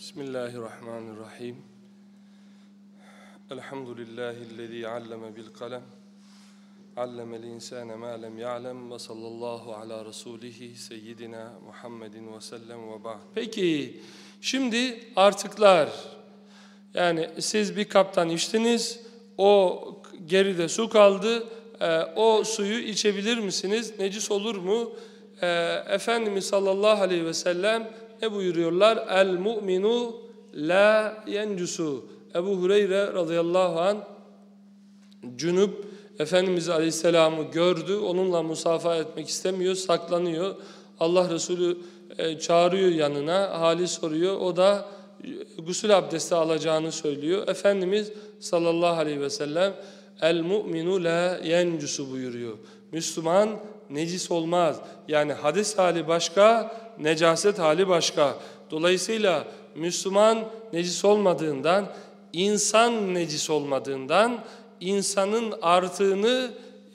Bismillahirrahmanirrahim. Elhamdülillahi'llezî alleme bil kalem. Allemel insâne mâ lem ya'lem ve sallallahu ala rasulihi seyyidina Muhammedin ve sellem ve ba'd. Peki şimdi artıklar yani siz bir kaptan içtiniz o geride su kaldı e, o suyu içebilir misiniz? Necis olur mu? E, Efendimiz sallallahu aleyhi ve sellem ne buyuruyorlar? El mu'minu la yencusu. Ebu Hureyre radıyallahu an cünüp Efendimiz aleyhisselamı gördü. Onunla musafa etmek istemiyor, saklanıyor. Allah Resulü e, çağırıyor yanına, hali soruyor. O da e, gusül abdesti alacağını söylüyor. Efendimiz sallallahu aleyhi ve sellem el mu'minu la yencusu buyuruyor. Müslüman necis olmaz. Yani hadis hali başka, necaset hali başka. Dolayısıyla Müslüman necis olmadığından, insan necis olmadığından, insanın artığını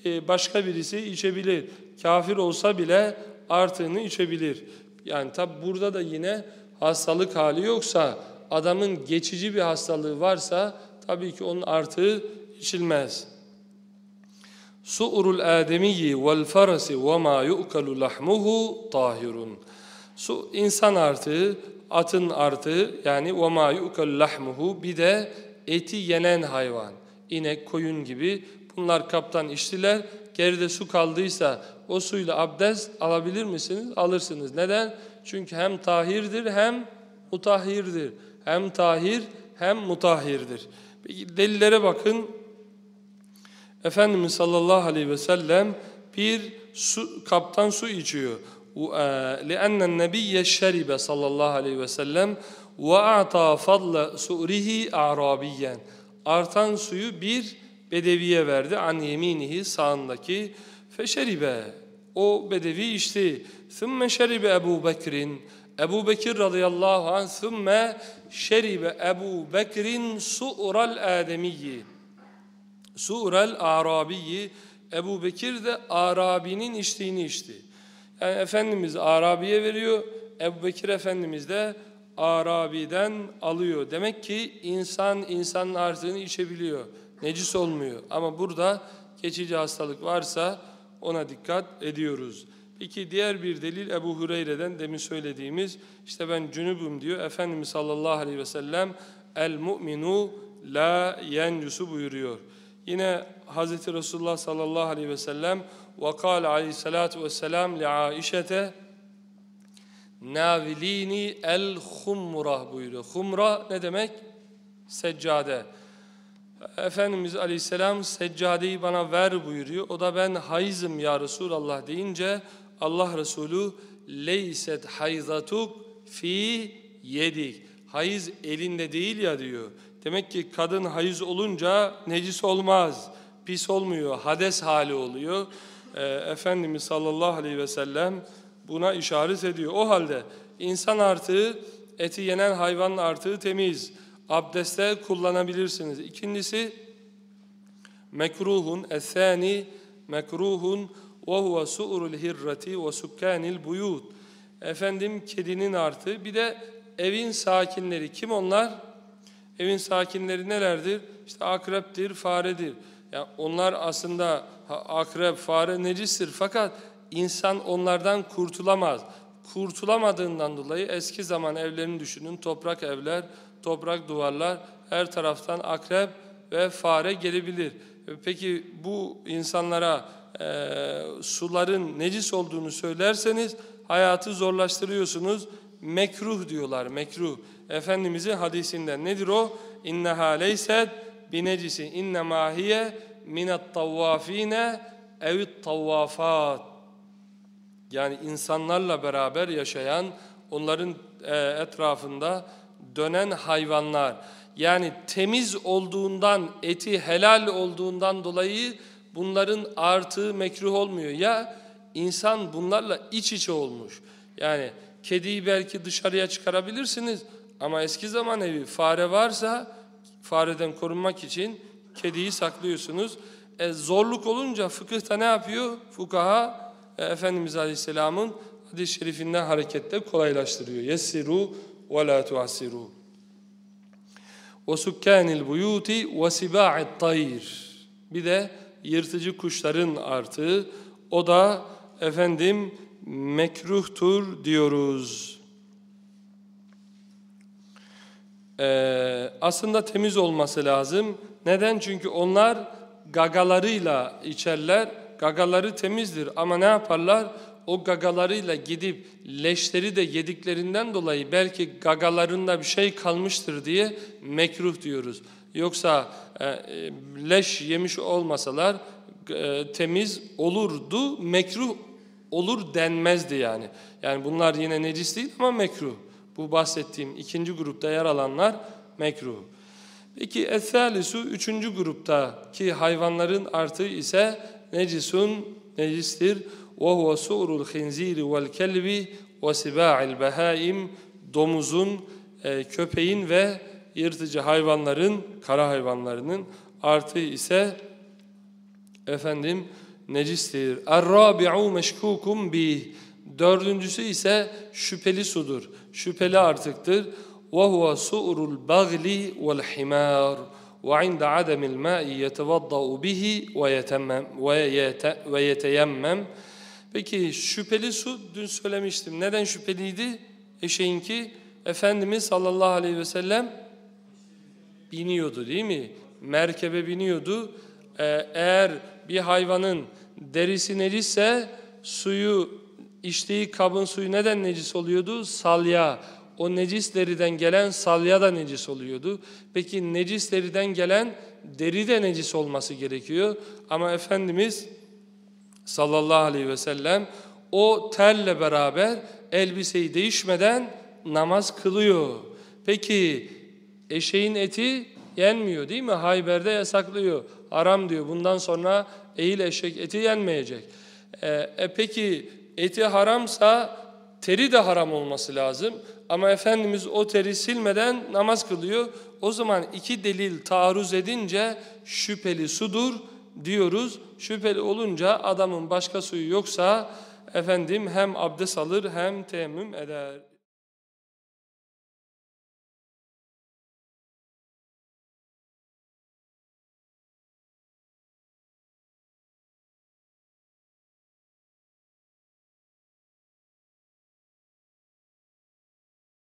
e, başka birisi içebilir. Kafir olsa bile artığını içebilir. Yani tabi burada da yine hastalık hali yoksa, adamın geçici bir hastalığı varsa tabii ki onun artığı içilmez. Su'rul ademiyyi vel farasi ve ma yu'kalu lahmuhu tahirun. Su insan artığı, atın artığı yani ve ma yu'kalu lahmuhu bir de eti yenen hayvan. İnek, koyun gibi bunlar kaptan içtiler. Geride su kaldıysa o suyla abdest alabilir misiniz? Alırsınız. Neden? Çünkü hem tahirdir hem mutahhirdir. Hem tahir hem mutahhirdir. Peki delillere bakın. Efendimiz sallallahu aleyhi ve sellem bir su, kaptan su içiyor. لِأَنَّ النَّبِيَّ شَرِبَ sallallahu aleyhi ve sellem وَاَعْطَى فَضْلَ سُؤْرِهِ اَعْرَابِيًّا Artan suyu bir bedeviye verdi. An yeminihi sağındaki feşeribe. O bedevi içti. ثُمَّ şeribe Ebu Bekir'in Ebu Bekir radıyallahu anh ثُمَّ şeribe Ebu Bekir'in su'ral ademiyyi Su'ral Arabiyi Ebu Bekir de Arabi'nin içtiğini içti. Yani Efendimiz Arabi'ye veriyor, Ebu Bekir Efendimiz de Arabi'den alıyor. Demek ki insan insanın artığını içebiliyor. Necis olmuyor. Ama burada geçici hastalık varsa ona dikkat ediyoruz. Peki diğer bir delil Ebu Hureyre'den demin söylediğimiz işte ben cünübüm diyor. Efendimiz sallallahu aleyhi ve sellem el mu'minu la yencusu buyuruyor. Yine Hz. Resulullah sallallahu aleyhi ve sellem وَقَالَ aleyhissalatu vesselam لِعَائِشَةَ navilini el humra buyuruyor. Humra ne demek? Seccade. Efendimiz Aleyhisselam seccadeyi bana ver buyuruyor. O da ben hayızım ya Resulallah deyince Allah Resulü leyset hayzatuk fi yedik. Hayız elinde değil ya diyor. Demek ki kadın hayız olunca necis olmaz, pis olmuyor, hades hali oluyor. Ee, Efendimiz sallallahu aleyhi ve sellem buna işaret ediyor. O halde insan artığı, eti yenen hayvanın artığı temiz. Abdeste kullanabilirsiniz. İkincisi, mekruhun, esani mekruhun ve huve su'rul hirrati ve sukkanil buyut. Efendim kedinin artığı. Bir de evin sakinleri. Kim onlar? Evin sakinleri nelerdir? İşte akreptir, faredir. Yani onlar aslında akrep, fare necistir fakat insan onlardan kurtulamaz. Kurtulamadığından dolayı eski zaman evlerini düşünün. Toprak evler, toprak duvarlar, her taraftan akrep ve fare gelebilir. Peki bu insanlara e, suların necis olduğunu söylerseniz hayatı zorlaştırıyorsunuz. Mekruh diyorlar, mekruh. Efendimizin hadisinden nedir o? İnneha leyset binecisi innema hiye minet tavvafine evit tavvafat. Yani insanlarla beraber yaşayan, onların e, etrafında dönen hayvanlar. Yani temiz olduğundan, eti helal olduğundan dolayı bunların artığı mekruh olmuyor. Ya insan bunlarla iç içe olmuş. Yani kediyi belki dışarıya çıkarabilirsiniz ama eski zaman evi fare varsa Fareden korunmak için kediyi saklıyorsunuz. E, zorluk olunca fıkıhta ne yapıyor? Fukaha e, Efendimiz Aleyhisselam'ın hadis-i şerifinden hareketle kolaylaştırıyor. Yessiru ve la tuasiru. Ve sukkanil buyuti ve siba'it tayir. Bir de yırtıcı kuşların artığı o da efendim mekruhtur diyoruz. Ee, aslında temiz olması lazım. Neden? Çünkü onlar gagalarıyla içerler. Gagaları temizdir ama ne yaparlar? O gagalarıyla gidip leşleri de yediklerinden dolayı belki gagalarında bir şey kalmıştır diye mekruh diyoruz. Yoksa e, e, leş yemiş olmasalar e, temiz olurdu, mekruh olur denmezdi yani. Yani bunlar yine necis değil ama mekruh. Bu bahsettiğim ikinci grupta yer alanlar mekruh. Peki ethalisu üçüncü gruptaki hayvanların artığı ise necisun necistir. وَهُوَ سُعْرُ الْخِنْزِيرِ وَالْكَلْبِ وَسِبَاعِ الْبَهَائِمِ Domuzun, e, köpeğin ve yırtıcı hayvanların, kara hayvanlarının artığı ise efendim necistir. Er-rabi'u meşkukum bih. Dördüncüsü ise şüpheli sudur. Şüpheli artıktır. وَهُوَ سُؤْرُ الْبَغْلِ وَالْحِمَارِ وَعِنْدَ عَدَمِ الْمَاءِ يَتَوَضَّأُ بِهِ وَيَتَيَمَّمْ Peki şüpheli su dün söylemiştim. Neden şüpheliydi? Eşeğinki Efendimiz sallallahu aleyhi ve sellem biniyordu değil mi? Merkebe biniyordu. Ee, eğer bir hayvanın derisi necisse suyu içtiği kabın suyu neden necis oluyordu? Salya. O necis deriden gelen salya da necis oluyordu. Peki necis deriden gelen deri de necis olması gerekiyor. Ama Efendimiz sallallahu aleyhi ve sellem o telle beraber elbiseyi değişmeden namaz kılıyor. Peki eşeğin eti yenmiyor değil mi? Hayber'de yasaklıyor. Haram diyor. Bundan sonra eğil eşek eti yenmeyecek. E, e peki eti haramsa teri de haram olması lazım. Ama Efendimiz o teri silmeden namaz kılıyor. O zaman iki delil taarruz edince şüpheli sudur diyoruz. Şüpheli olunca adamın başka suyu yoksa efendim hem abdest alır hem teyemmüm eder.